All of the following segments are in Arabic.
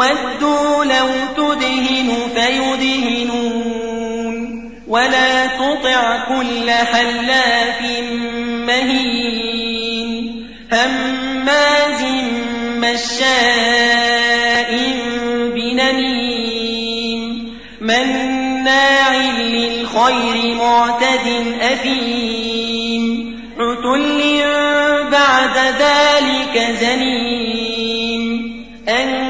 ودوا لو تدهن فيدهنون. ولا تطع كل حلاف مهين. هماز مشاء بنميم. مناع للخير معتد أثيم. عتل بعد ذلك زنيم. أن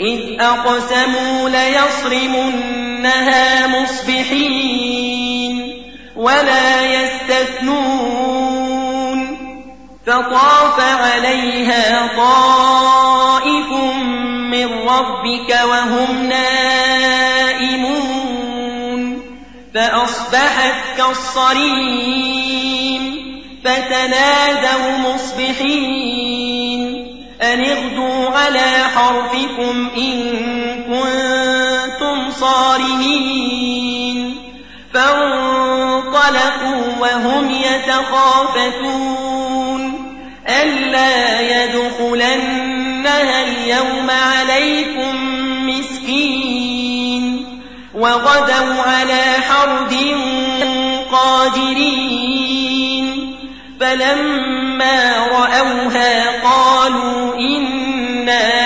إذ أقسموا ليصرمنها مصبحين ولا يستثنون فطاف عليها طائف من ربك وهم نائمون فأصبحت كالصريم فتنادوا مصبحين أن اغدوا على حرفكم إن كنتم صارمين. فانطلقوا وهم يتخافتون. ألا يدخلنها اليوم عليكم مسكين. وغدوا على حرد قادرين. فلما رأوها قالوا إنا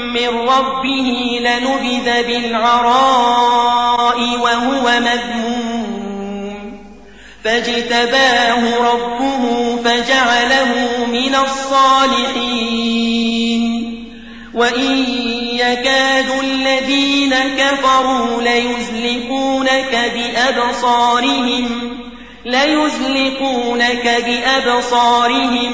من ربه لنبذ بالعراء وهو مذموم. فاجتباه ربه فجعله من الصالحين. وإن يكاد الذين كفروا ليزلقونك بأبصارهم ليزلقونك بأبصارهم